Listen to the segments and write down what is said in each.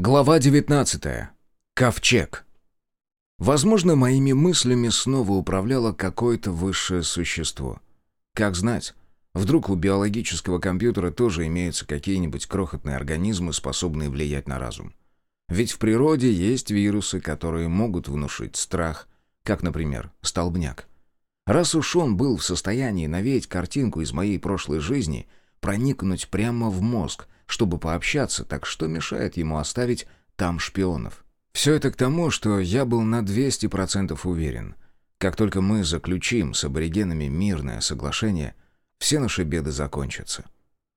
Глава 19. Ковчег. Возможно, моими мыслями снова управляло какое-то высшее существо. Как знать, вдруг у биологического компьютера тоже имеются какие-нибудь крохотные организмы, способные влиять на разум. Ведь в природе есть вирусы, которые могут внушить страх, как, например, столбняк. Раз уж он был в состоянии навеять картинку из моей прошлой жизни, проникнуть прямо в мозг — чтобы пообщаться, так что мешает ему оставить там шпионов? Все это к тому, что я был на 200% уверен. Как только мы заключим с аборигенами мирное соглашение, все наши беды закончатся.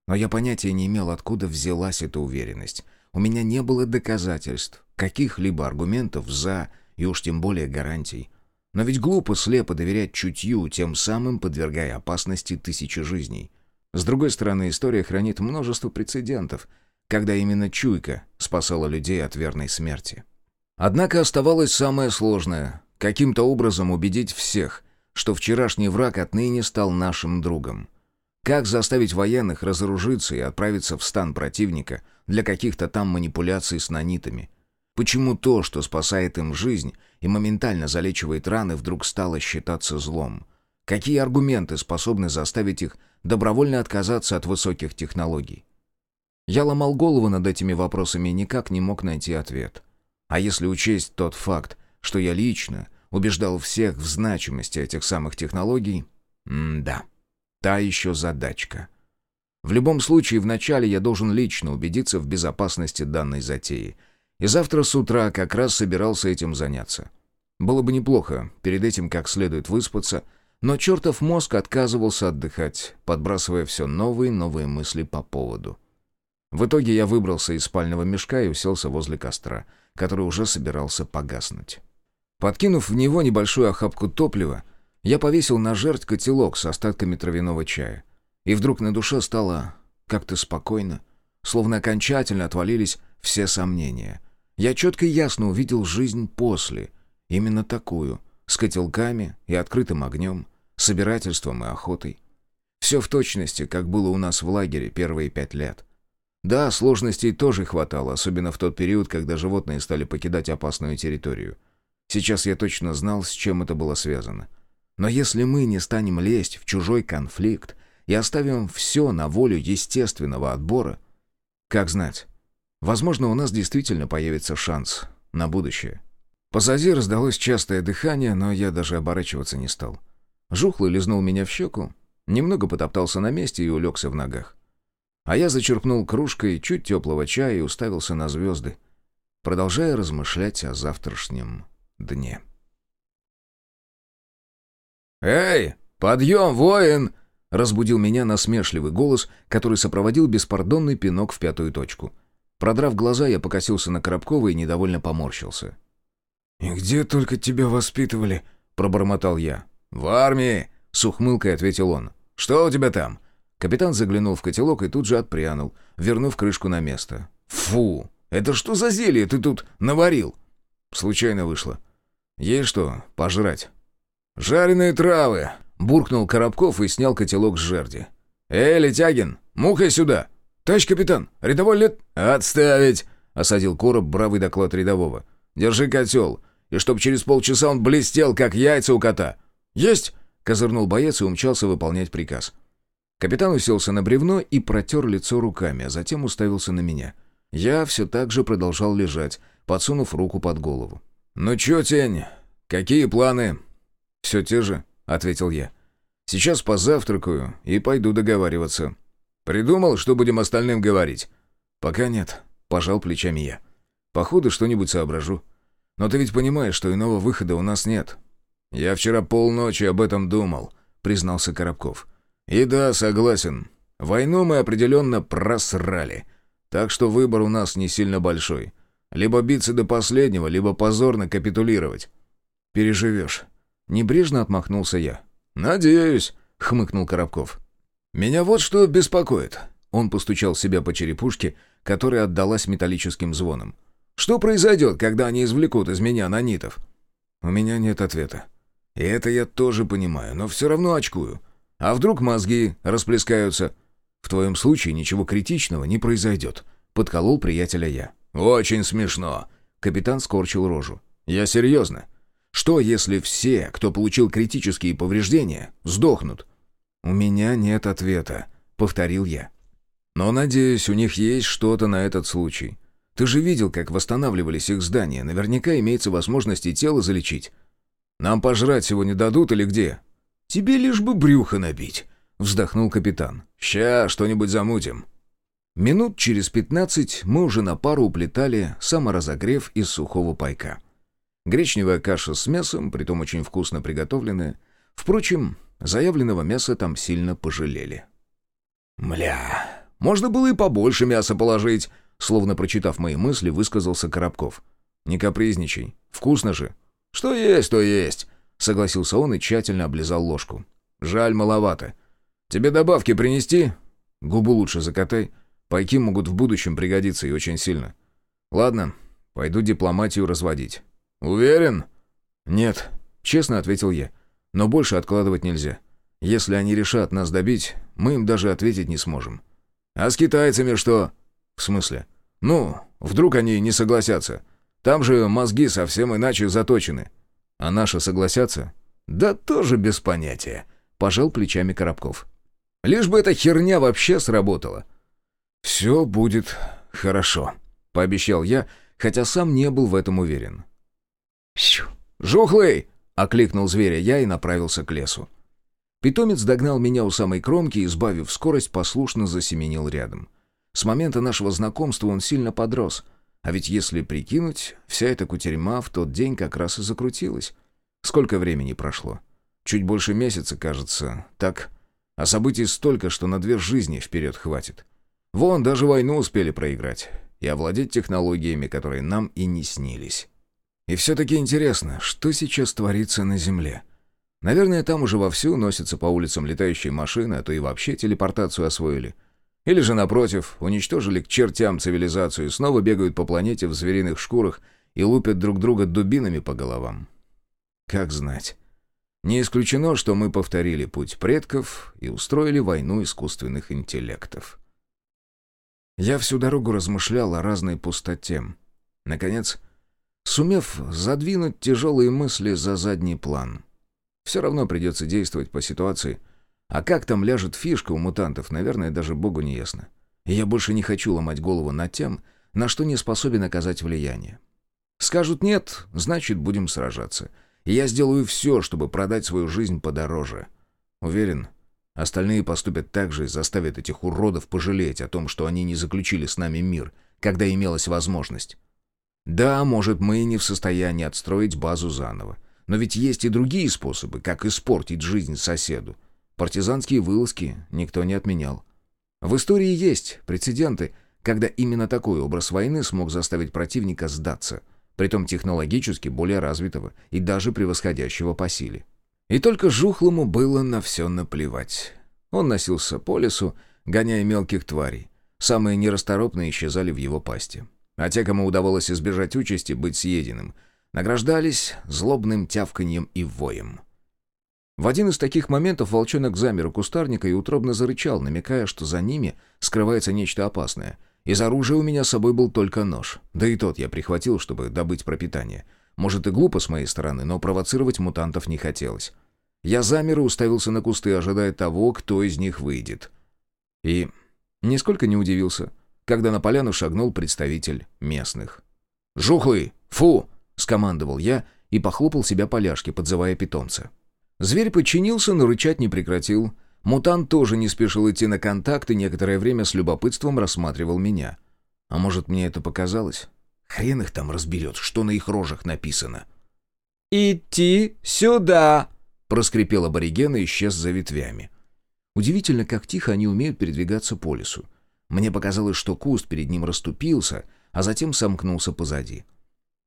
Но я понятия не имел, откуда взялась эта уверенность. У меня не было доказательств, каких-либо аргументов «за» и уж тем более гарантий. Но ведь глупо слепо доверять чутью, тем самым подвергая опасности тысячи жизней. С другой стороны, история хранит множество прецедентов, когда именно чуйка спасала людей от верной смерти. Однако оставалось самое сложное — каким-то образом убедить всех, что вчерашний враг отныне стал нашим другом. Как заставить военных разоружиться и отправиться в стан противника для каких-то там манипуляций с нанитами? Почему то, что спасает им жизнь и моментально залечивает раны, вдруг стало считаться злом? Какие аргументы способны заставить их добровольно отказаться от высоких технологий? Я ломал голову над этими вопросами и никак не мог найти ответ. А если учесть тот факт, что я лично убеждал всех в значимости этих самых технологий, да, та еще задачка. В любом случае, вначале я должен лично убедиться в безопасности данной затеи. И завтра с утра как раз собирался этим заняться. Было бы неплохо перед этим как следует выспаться — но чертов мозг отказывался отдыхать, подбрасывая все новые и новые мысли по поводу. В итоге я выбрался из спального мешка и уселся возле костра, который уже собирался погаснуть. Подкинув в него небольшую охапку топлива, я повесил на жертв котелок с остатками травяного чая. И вдруг на душе стало как-то спокойно, словно окончательно отвалились все сомнения. Я четко и ясно увидел жизнь после, именно такую, с котелками и открытым огнем, собирательством и охотой. Все в точности, как было у нас в лагере первые пять лет. Да, сложностей тоже хватало, особенно в тот период, когда животные стали покидать опасную территорию. Сейчас я точно знал, с чем это было связано. Но если мы не станем лезть в чужой конфликт и оставим все на волю естественного отбора, как знать, возможно, у нас действительно появится шанс на будущее. Позади раздалось частое дыхание, но я даже оборачиваться не стал. Жухлый лизнул меня в щеку, немного потоптался на месте и улегся в ногах. А я зачерпнул кружкой чуть теплого чая и уставился на звезды, продолжая размышлять о завтрашнем дне. «Эй, подъем, воин!» — разбудил меня насмешливый голос, который сопроводил беспардонный пинок в пятую точку. Продрав глаза, я покосился на Коробкова и недовольно поморщился. «И где только тебя воспитывали?» — пробормотал я. «В армии!» — с ухмылкой ответил он. «Что у тебя там?» Капитан заглянул в котелок и тут же отпрянул, вернув крышку на место. «Фу! Это что за зелье ты тут наварил?» «Случайно вышло. Есть что пожрать?» «Жареные травы!» — буркнул Коробков и снял котелок с жерди. «Эй, Летягин, мухой сюда!» «Товарищ капитан, рядовой лет...» «Отставить!» — осадил короб бравый доклад рядового. «Держи котел, и чтоб через полчаса он блестел, как яйца у кота. «Есть!» — козырнул боец и умчался выполнять приказ. Капитан уселся на бревно и протер лицо руками, а затем уставился на меня. Я все так же продолжал лежать, подсунув руку под голову. «Ну чё, тень, какие планы?» «Все те же», — ответил я. «Сейчас позавтракаю и пойду договариваться». «Придумал, что будем остальным говорить?» «Пока нет», — пожал плечами я. «Походу, что-нибудь соображу. Но ты ведь понимаешь, что иного выхода у нас нет. «Я вчера полночи об этом думал», — признался Коробков. «И да, согласен. Войну мы определенно просрали. Так что выбор у нас не сильно большой. Либо биться до последнего, либо позорно капитулировать». «Переживешь». Небрежно отмахнулся я. «Надеюсь», — хмыкнул Коробков. «Меня вот что беспокоит». Он постучал себя по черепушке, которая отдалась металлическим звоном. «Что произойдет, когда они извлекут из меня нанитов?» «У меня нет ответа. И это я тоже понимаю, но все равно очкую. А вдруг мозги расплескаются? В твоем случае ничего критичного не произойдет», — подколол приятеля я. «Очень смешно!» Капитан скорчил рожу. «Я серьезно. Что, если все, кто получил критические повреждения, сдохнут?» «У меня нет ответа», — повторил я. «Но, надеюсь, у них есть что-то на этот случай. Ты же видел, как восстанавливались их здания. Наверняка имеется возможность и тело залечить. Нам пожрать сегодня дадут или где?» «Тебе лишь бы брюхо набить», — вздохнул капитан. «Ща что-нибудь замутим». Минут через пятнадцать мы уже на пару уплетали саморазогрев из сухого пайка. Гречневая каша с мясом, притом очень вкусно приготовленная. Впрочем, заявленного мяса там сильно пожалели. «Мля, можно было и побольше мяса положить», словно прочитав мои мысли, высказался Коробков. «Не капризничай. Вкусно же». «Что есть, то есть», — согласился он и тщательно облизал ложку. «Жаль, маловато. Тебе добавки принести?» «Губу лучше закатай. Пайки могут в будущем пригодиться и очень сильно. Ладно, пойду дипломатию разводить». «Уверен?» «Нет», — честно ответил я. «Но больше откладывать нельзя. Если они решат нас добить, мы им даже ответить не сможем». «А с китайцами что?» «В смысле?» «Ну, вдруг они не согласятся. Там же мозги совсем иначе заточены». «А наши согласятся?» «Да тоже без понятия», — пожал плечами Коробков. «Лишь бы эта херня вообще сработала». «Все будет хорошо», — пообещал я, хотя сам не был в этом уверен. «Жухлый!» — окликнул зверя я и направился к лесу. Питомец догнал меня у самой кромки и, сбавив скорость, послушно засеменил рядом. С момента нашего знакомства он сильно подрос. А ведь если прикинуть, вся эта кутерьма в тот день как раз и закрутилась. Сколько времени прошло? Чуть больше месяца, кажется. Так. А событий столько, что на две жизни вперед хватит. Вон, даже войну успели проиграть. И овладеть технологиями, которые нам и не снились. И все-таки интересно, что сейчас творится на Земле? Наверное, там уже вовсю носятся по улицам летающие машины, а то и вообще телепортацию освоили. Или же, напротив, уничтожили к чертям цивилизацию снова бегают по планете в звериных шкурах и лупят друг друга дубинами по головам. Как знать. Не исключено, что мы повторили путь предков и устроили войну искусственных интеллектов. Я всю дорогу размышлял о разной пустоте. Наконец, сумев задвинуть тяжелые мысли за задний план. Все равно придется действовать по ситуации. А как там ляжет фишка у мутантов, наверное, даже богу не ясно. И я больше не хочу ломать голову над тем, на что не способен оказать влияние. Скажут «нет», значит, будем сражаться. И я сделаю все, чтобы продать свою жизнь подороже. Уверен, остальные поступят так же и заставят этих уродов пожалеть о том, что они не заключили с нами мир, когда имелась возможность. Да, может, мы и не в состоянии отстроить базу заново. Но ведь есть и другие способы, как испортить жизнь соседу. Партизанские вылазки никто не отменял. В истории есть прецеденты, когда именно такой образ войны смог заставить противника сдаться, притом технологически более развитого и даже превосходящего по силе. И только Жухлому было на все наплевать. Он носился по лесу, гоняя мелких тварей. Самые нерасторопные исчезали в его пасти а те, кому удавалось избежать участи быть съеденным, награждались злобным тявканьем и воем. В один из таких моментов волчонок замер у кустарника и утробно зарычал, намекая, что за ними скрывается нечто опасное. Из оружия у меня с собой был только нож, да и тот я прихватил, чтобы добыть пропитание. Может и глупо с моей стороны, но провоцировать мутантов не хотелось. Я замер и уставился на кусты, ожидая того, кто из них выйдет. И нисколько не удивился — когда на поляну шагнул представитель местных. «Жухлый! Фу!» — скомандовал я и похлопал себя по ляжке, подзывая питомца. Зверь подчинился, но рычать не прекратил. Мутант тоже не спешил идти на контакт и некоторое время с любопытством рассматривал меня. А может, мне это показалось? Хрен их там разберет, что на их рожах написано. «Идти сюда!» — проскрипел абориген и исчез за ветвями. Удивительно, как тихо они умеют передвигаться по лесу. Мне показалось, что куст перед ним расступился, а затем сомкнулся позади.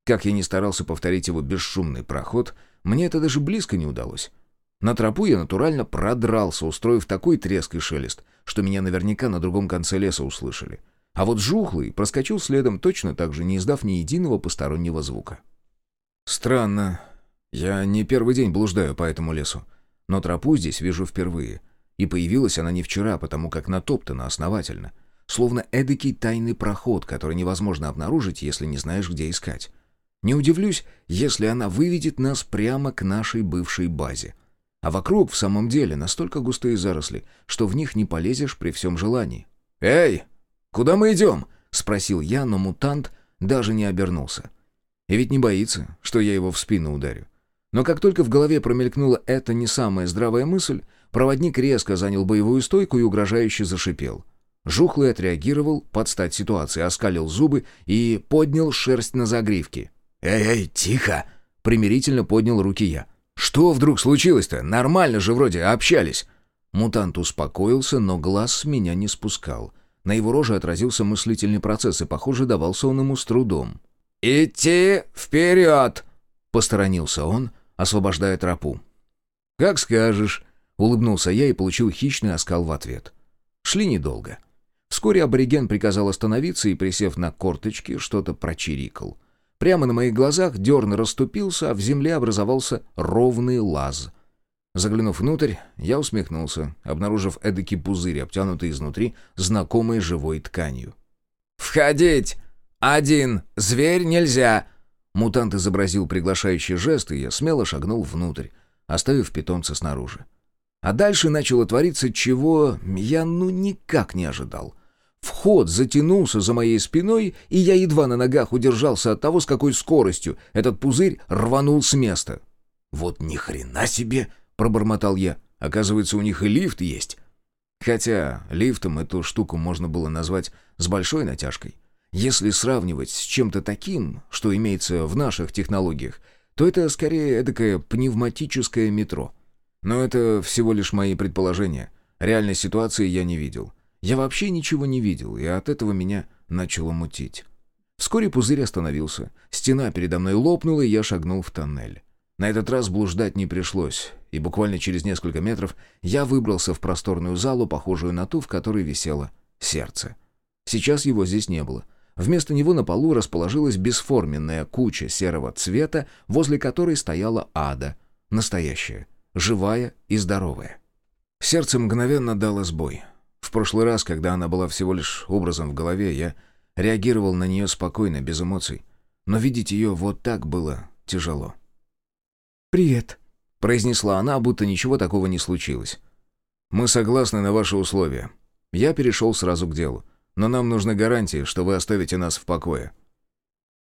Как я не старался повторить его бесшумный проход, мне это даже близко не удалось. На тропу я натурально продрался, устроив такой треск и шелест, что меня наверняка на другом конце леса услышали. А вот жухлый проскочил следом точно так же, не издав ни единого постороннего звука. Странно. Я не первый день блуждаю по этому лесу, но тропу здесь вижу впервые. И появилась она не вчера, потому как натоптана основательно — словно эдакий тайный проход, который невозможно обнаружить, если не знаешь, где искать. Не удивлюсь, если она выведет нас прямо к нашей бывшей базе. А вокруг в самом деле настолько густые заросли, что в них не полезешь при всем желании. «Эй, куда мы идем?» — спросил я, но мутант даже не обернулся. И ведь не боится, что я его в спину ударю. Но как только в голове промелькнула эта не самая здравая мысль, проводник резко занял боевую стойку и угрожающе зашипел. Жухлый отреагировал под стать ситуации, оскалил зубы и поднял шерсть на загривке. «Эй-эй, тихо!» — примирительно поднял руки я. «Что вдруг случилось-то? Нормально же вроде общались!» Мутант успокоился, но глаз с меня не спускал. На его роже отразился мыслительный процесс, и, похоже, давался он ему с трудом. «Идти вперед!» — посторонился он, — освобождая тропу. «Как скажешь», — улыбнулся я и получил хищный оскал в ответ. Шли недолго. Вскоре абориген приказал остановиться и, присев на корточки, что-то прочирикал. Прямо на моих глазах дерн расступился, а в земле образовался ровный лаз. Заглянув внутрь, я усмехнулся, обнаружив эдакий пузырь, обтянутый изнутри знакомой живой тканью. «Входить! Один! Зверь нельзя!» Мутант изобразил приглашающий жест, и я смело шагнул внутрь, оставив питомца снаружи. А дальше начало твориться, чего я ну никак не ожидал. Вход затянулся за моей спиной, и я едва на ногах удержался от того, с какой скоростью этот пузырь рванул с места. «Вот ни хрена себе!» — пробормотал я. «Оказывается, у них и лифт есть». Хотя лифтом эту штуку можно было назвать с большой натяжкой. Если сравнивать с чем-то таким, что имеется в наших технологиях, то это скорее эдакое пневматическое метро. Но это всего лишь мои предположения. Реальной ситуации я не видел. Я вообще ничего не видел, и от этого меня начало мутить. Вскоре пузырь остановился. Стена передо мной лопнула, и я шагнул в тоннель. На этот раз блуждать не пришлось, и буквально через несколько метров я выбрался в просторную залу, похожую на ту, в которой висело сердце. Сейчас его здесь не было. Вместо него на полу расположилась бесформенная куча серого цвета, возле которой стояла ада. Настоящая, живая и здоровая. Сердце мгновенно дало сбой. В прошлый раз, когда она была всего лишь образом в голове, я реагировал на нее спокойно, без эмоций. Но видеть ее вот так было тяжело. «Привет», — произнесла она, будто ничего такого не случилось. «Мы согласны на ваши условия». Я перешел сразу к делу но нам нужны гарантии, что вы оставите нас в покое».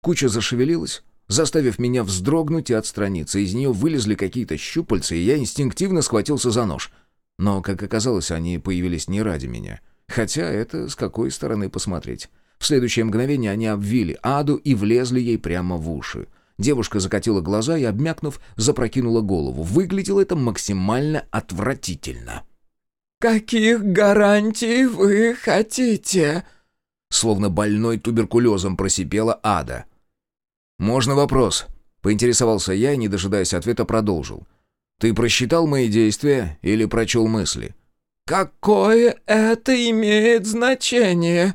Куча зашевелилась, заставив меня вздрогнуть и отстраниться. Из нее вылезли какие-то щупальца, и я инстинктивно схватился за нож. Но, как оказалось, они появились не ради меня. Хотя это с какой стороны посмотреть. В следующее мгновение они обвили Аду и влезли ей прямо в уши. Девушка закатила глаза и, обмякнув, запрокинула голову. Выглядело это максимально отвратительно. «Каких гарантий вы хотите?» Словно больной туберкулезом просипела ада. «Можно вопрос?» — поинтересовался я и, не дожидаясь ответа, продолжил. «Ты просчитал мои действия или прочел мысли?» «Какое это имеет значение?»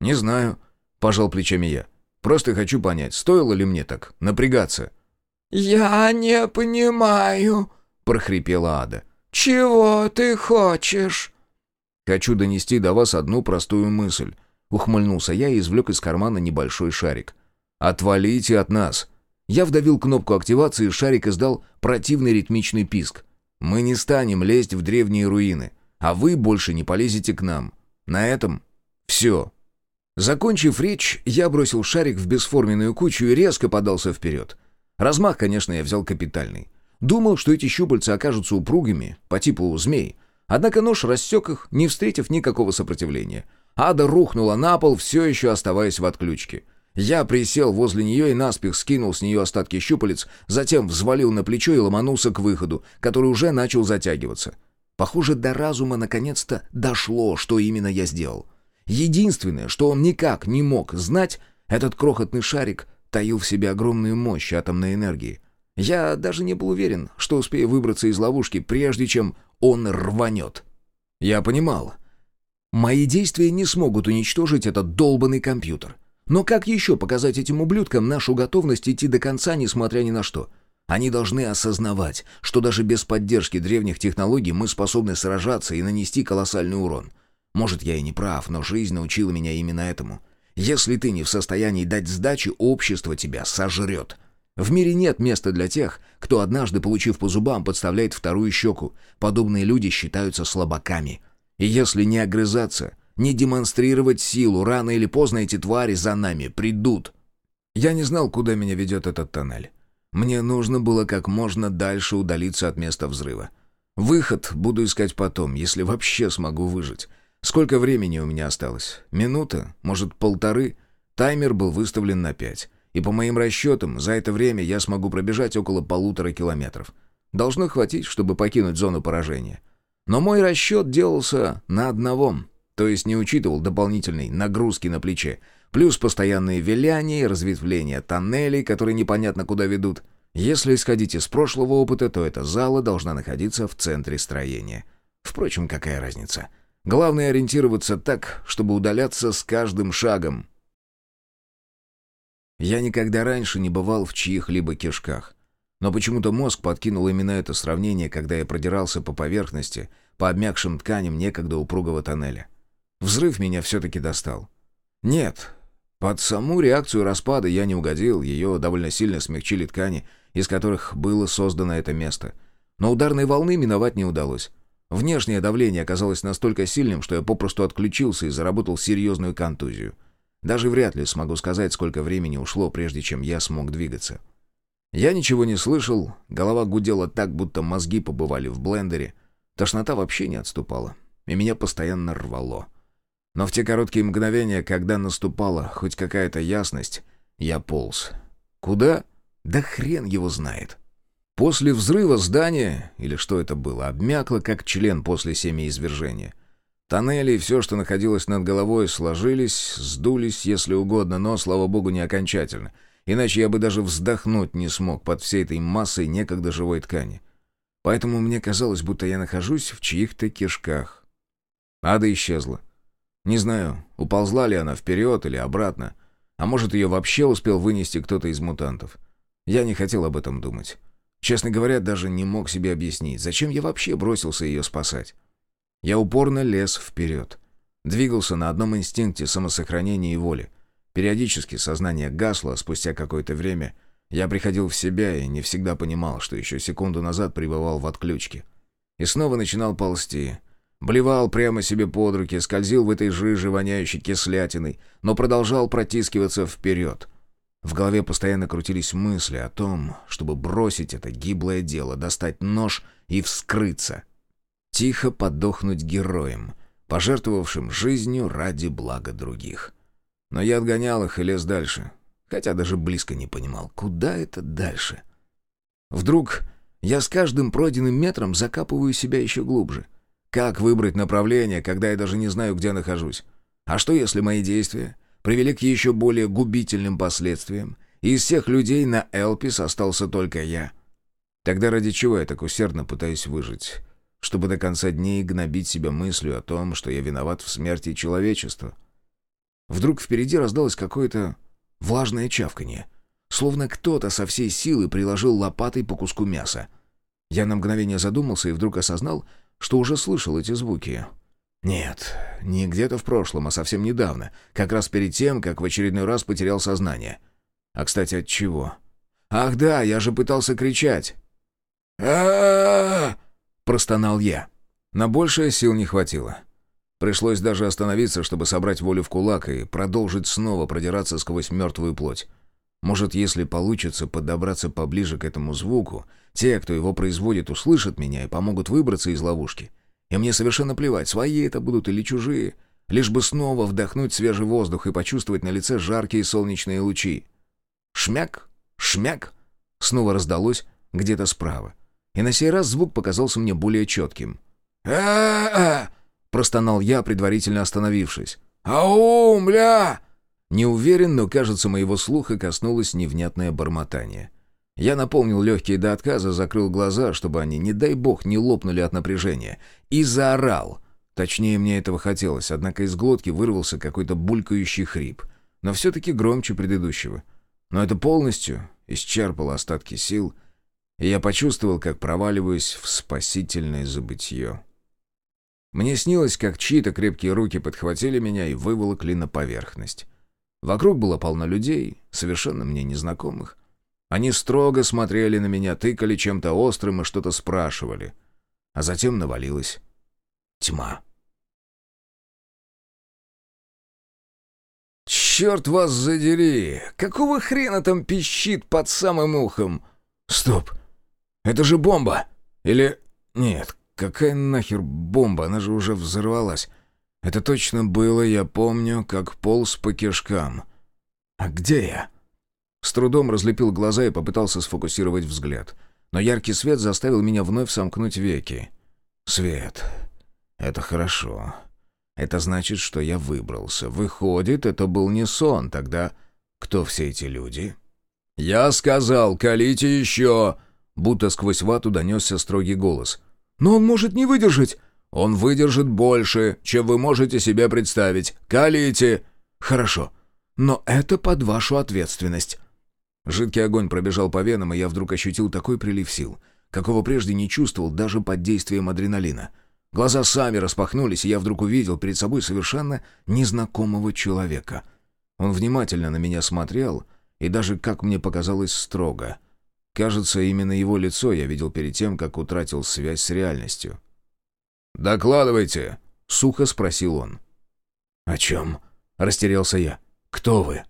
«Не знаю», — пожал плечами я. «Просто хочу понять, стоило ли мне так напрягаться?» «Я не понимаю», — прохрипела Ада. «Чего ты хочешь?» «Хочу донести до вас одну простую мысль», — ухмыльнулся я и извлек из кармана небольшой шарик. «Отвалите от нас!» Я вдавил кнопку активации, и шарик издал противный ритмичный писк. «Мы не станем лезть в древние руины, а вы больше не полезете к нам. На этом все». Закончив речь, я бросил шарик в бесформенную кучу и резко подался вперед. Размах, конечно, я взял капитальный. Думал, что эти щупальца окажутся упругими, по типу змей. Однако нож рассек их, не встретив никакого сопротивления. Ада рухнула на пол, все еще оставаясь в отключке. Я присел возле нее и наспех скинул с нее остатки щупалец, затем взвалил на плечо и ломанулся к выходу, который уже начал затягиваться. Похоже, до разума наконец-то дошло, что именно я сделал. Единственное, что он никак не мог знать, этот крохотный шарик таил в себе огромную мощь атомной энергии. Я даже не был уверен, что успею выбраться из ловушки, прежде чем он рванет. Я понимал. Мои действия не смогут уничтожить этот долбанный компьютер. Но как еще показать этим ублюдкам нашу готовность идти до конца, несмотря ни на что? Они должны осознавать, что даже без поддержки древних технологий мы способны сражаться и нанести колоссальный урон. Может, я и не прав, но жизнь научила меня именно этому. Если ты не в состоянии дать сдачи, общество тебя сожрет. В мире нет места для тех, кто однажды, получив по зубам, подставляет вторую щеку. Подобные люди считаются слабаками. И если не огрызаться, не демонстрировать силу, рано или поздно эти твари за нами придут. Я не знал, куда меня ведет этот тоннель. Мне нужно было как можно дальше удалиться от места взрыва. Выход буду искать потом, если вообще смогу выжить. Сколько времени у меня осталось? Минута? Может, полторы? Таймер был выставлен на пять. И по моим расчетам, за это время я смогу пробежать около полутора километров. Должно хватить, чтобы покинуть зону поражения. Но мой расчет делался на одного, то есть не учитывал дополнительной нагрузки на плече, плюс постоянные виляния и разветвления тоннелей, которые непонятно куда ведут. Если исходить из прошлого опыта, то эта зала должна находиться в центре строения. Впрочем, какая разница? Главное ориентироваться так, чтобы удаляться с каждым шагом. Я никогда раньше не бывал в чьих-либо кишках. Но почему-то мозг подкинул именно это сравнение, когда я продирался по поверхности, по обмякшим тканям некогда упругого тоннеля. Взрыв меня все-таки достал. Нет, под саму реакцию распада я не угодил, ее довольно сильно смягчили ткани, из которых было создано это место. Но ударной волны миновать не удалось. Внешнее давление оказалось настолько сильным, что я попросту отключился и заработал серьезную контузию. Даже вряд ли смогу сказать, сколько времени ушло, прежде чем я смог двигаться. Я ничего не слышал, голова гудела так, будто мозги побывали в блендере. Тошнота вообще не отступала, и меня постоянно рвало. Но в те короткие мгновения, когда наступала хоть какая-то ясность, я полз. Куда? Да хрен его знает. После взрыва здание, или что это было, обмякло, как член после семяизвержения. Тоннели и все, что находилось над головой, сложились, сдулись, если угодно, но, слава богу, не окончательно. Иначе я бы даже вздохнуть не смог под всей этой массой некогда живой ткани. Поэтому мне казалось, будто я нахожусь в чьих-то кишках. Ада исчезла. Не знаю, уползла ли она вперед или обратно. А может, ее вообще успел вынести кто-то из мутантов. Я не хотел об этом думать. Честно говоря, даже не мог себе объяснить, зачем я вообще бросился ее спасать. Я упорно лез вперед. Двигался на одном инстинкте самосохранения и воли. Периодически сознание гасло, а спустя какое-то время я приходил в себя и не всегда понимал, что еще секунду назад пребывал в отключке. И снова начинал ползти. Блевал прямо себе под руки, скользил в этой жиже, воняющей кислятиной, но продолжал протискиваться вперед. В голове постоянно крутились мысли о том, чтобы бросить это гиблое дело, достать нож и вскрыться — тихо подохнуть героем, пожертвовавшим жизнью ради блага других. Но я отгонял их и лез дальше, хотя даже близко не понимал, куда это дальше. Вдруг я с каждым пройденным метром закапываю себя еще глубже. Как выбрать направление, когда я даже не знаю, где нахожусь? А что, если мои действия привели к еще более губительным последствиям, и из всех людей на Элпис остался только я? Тогда ради чего я так усердно пытаюсь выжить? чтобы до конца дней гнобить себя мыслью о том, что я виноват в смерти человечества. Вдруг впереди раздалось какое-то влажное чавканье, словно кто-то со всей силы приложил лопатой по куску мяса. Я на мгновение задумался и вдруг осознал, что уже слышал эти звуки. Нет, не где-то в прошлом, а совсем недавно, как раз перед тем, как в очередной раз потерял сознание. А, кстати, от чего? Ах да, я же пытался кричать. а — простонал я. На большее сил не хватило. Пришлось даже остановиться, чтобы собрать волю в кулак и продолжить снова продираться сквозь мертвую плоть. Может, если получится подобраться поближе к этому звуку, те, кто его производит, услышат меня и помогут выбраться из ловушки. И мне совершенно плевать, свои это будут или чужие, лишь бы снова вдохнуть свежий воздух и почувствовать на лице жаркие солнечные лучи. Шмяк, шмяк, снова раздалось где-то справа. И на сей раз звук показался мне более четким. «А-а-а!» — простонал я, предварительно остановившись. «Ау, бля!» Не уверен, но, кажется, моего слуха коснулось невнятное бормотание. Я наполнил легкие до отказа, закрыл глаза, чтобы они, не дай бог, не лопнули от напряжения, и заорал. Точнее, мне этого хотелось, однако из глотки вырвался какой-то булькающий хрип, но все-таки громче предыдущего. Но это полностью исчерпало остатки сил — и я почувствовал, как проваливаюсь в спасительное забытье. Мне снилось, как чьи-то крепкие руки подхватили меня и выволокли на поверхность. Вокруг было полно людей, совершенно мне незнакомых. Они строго смотрели на меня, тыкали чем-то острым и что-то спрашивали. А затем навалилась тьма. «Черт вас задери! Какого хрена там пищит под самым ухом?» «Стоп! Это же бомба! Или... Нет, какая нахер бомба? Она же уже взорвалась. Это точно было, я помню, как полз по кишкам. А где я?» С трудом разлепил глаза и попытался сфокусировать взгляд. Но яркий свет заставил меня вновь сомкнуть веки. «Свет. Это хорошо. Это значит, что я выбрался. Выходит, это был не сон. Тогда кто все эти люди?» «Я сказал, колите еще!» Будто сквозь вату донесся строгий голос. «Но он может не выдержать!» «Он выдержит больше, чем вы можете себе представить. Колите!» «Хорошо, но это под вашу ответственность». Жидкий огонь пробежал по венам, и я вдруг ощутил такой прилив сил, какого прежде не чувствовал даже под действием адреналина. Глаза сами распахнулись, и я вдруг увидел перед собой совершенно незнакомого человека. Он внимательно на меня смотрел, и даже, как мне показалось, строго. Кажется, именно его лицо я видел перед тем, как утратил связь с реальностью. «Докладывайте», — сухо спросил он. «О чем?» — растерялся я. «Кто вы?»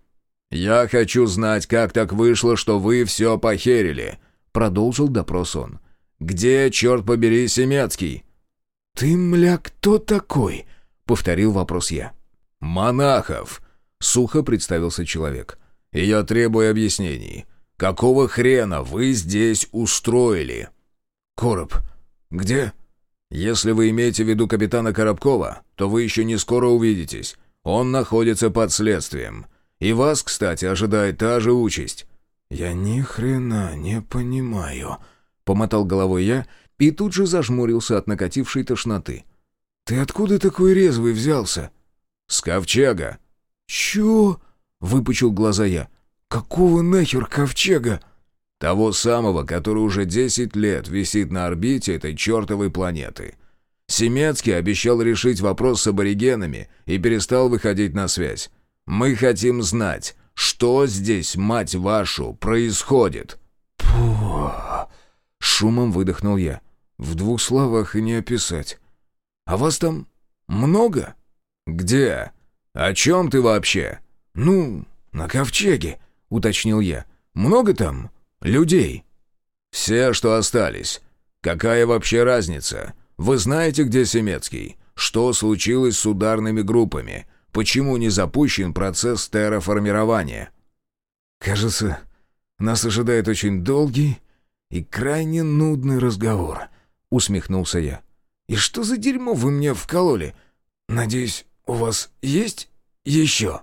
«Я хочу знать, как так вышло, что вы все похерили», — продолжил допрос он. «Где, черт побери, Семецкий?» «Ты, мля, кто такой?» — повторил вопрос я. «Монахов», — сухо представился человек. «И я требую объяснений. Какого хрена вы здесь устроили?» «Короб. Где?» «Если вы имеете в виду капитана Коробкова, то вы еще не скоро увидитесь. Он находится под следствием. И вас, кстати, ожидает та же участь». «Я ни хрена не понимаю», — помотал головой я и тут же зажмурился от накатившей тошноты. «Ты откуда такой резвый взялся?» «С ковчега». «Чё?» — выпучил глаза я. «Какого нахер ковчега?» «Того самого, который уже десять лет висит на орбите этой чертовой планеты». Семецкий обещал решить вопрос с аборигенами и перестал выходить на связь. Мы хотим знать, что здесь, мать вашу, происходит?» «Пу...» — шумом выдохнул я. «В двух словах и не описать. А вас там много?» «Где? О чем ты вообще?» «Ну, на ковчеге», — уточнил я. «Много там людей?» «Все, что остались. Какая вообще разница? Вы знаете, где Семецкий? Что случилось с ударными группами? Почему не запущен процесс терраформирования? Кажется, нас ожидает очень долгий и крайне нудный разговор, усмехнулся я. И что за дерьмо вы мне вкололи? Надеюсь, у вас есть еще?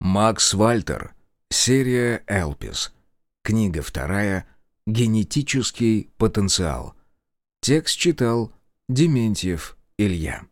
Макс Вальтер. Серия «Элпис». Книга вторая «Генетический потенциал». Текст читал Дементьев Илья.